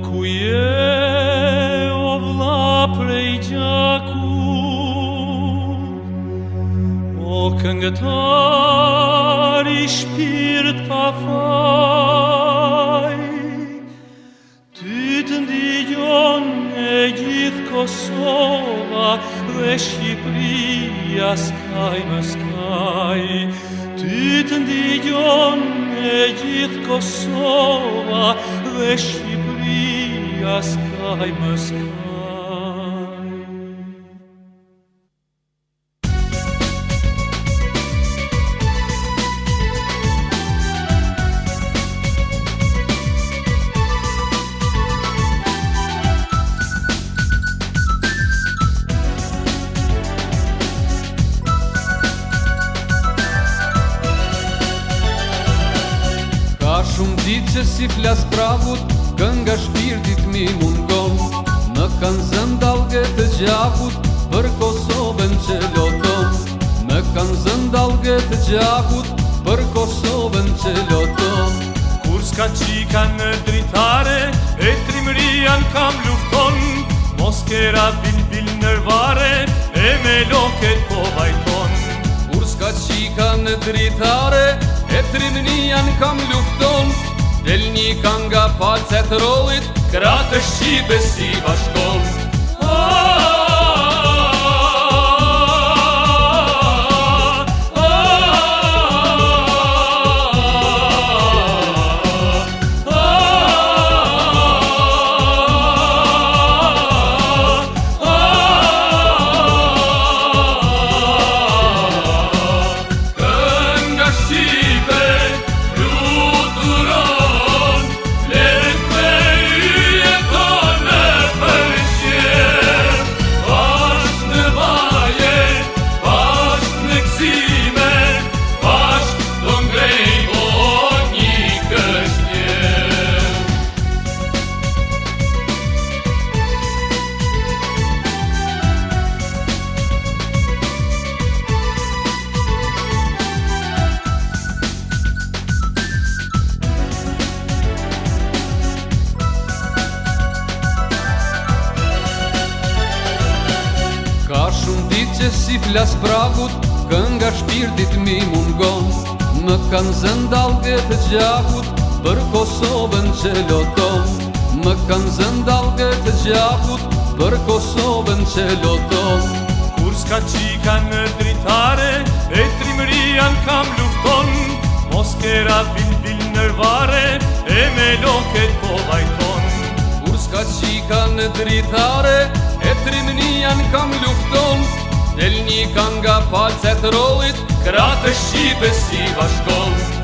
O cuie, o vlapre i giacu, O cangetari ispirt pa fai, Tyt ndigion e gith Kosova, Re Scipria scai, ma scai, Si të ndijon e gjithë Kosova dhe Shqipria ska i mëska. shumë ditë që si flas pravut nga shpirtit mi mungon Në kanë zën dalge të gjakut Për Kosovën që loton Në kanë zën dalge të gjakut Për Kosovën që loton Kur s'ka qika në dritare E trimrian kam lufton Moskera bil bil nërvare E me loket po vajton Kur s'ka qika në dritare E trimrian kam lufton kanë nga palcet rollit, kratë është qibe si se si flas prakut, kënga shpirtit mi mungon Më kanë zëndalge të gjakut, për Kosovën që loton Më kanë zëndalge të gjakut, për Kosovën që loton Kur s'ka qika në dritare, e trimrian kam lufton Moskera kera bil bil nërvare, e me loket po bajton Kur s'ka qika në dritare, e trimrian kam lufton Del një kanë nga falë, se të rollit, kratë shqipe si